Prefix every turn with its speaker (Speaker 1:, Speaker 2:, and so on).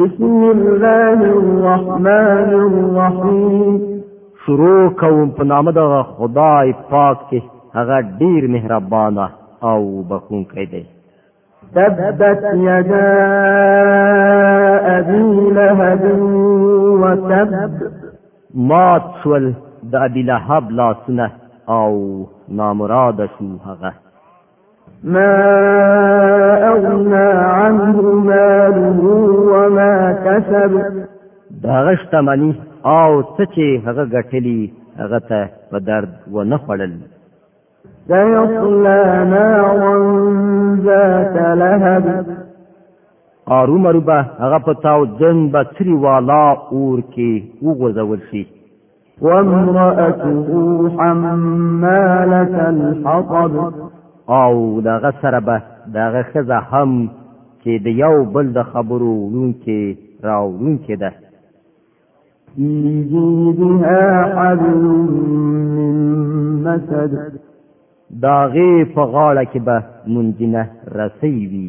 Speaker 1: بسم الله الرحمن الرحیم شروع کوم په نام د خدای پاک کې هغه ډیر مهربان او بخښونکی دی
Speaker 2: تبت یدا ابي لهب وتب
Speaker 1: ما تول د ابي لهب لا سنه او نامراد شو هغه
Speaker 2: ما اغنى عنه ماله اكتسب
Speaker 1: داغه شتمنی او څه چې هغه ګټلی هغه ته په درد و نه خړل
Speaker 2: سيصلى نارا ذات لهب
Speaker 1: قارو مربا هغه په تاو جن بڅري والا اور کې وګرځول شي
Speaker 2: وامرأته حمالة الحطب
Speaker 1: او داغه سره به داغه خزه هم چې د یو بل د خبرو لونکې راوونکې ده
Speaker 2: بها حبل من مسد
Speaker 1: داغه په غاړه کې به منجنه رسېږي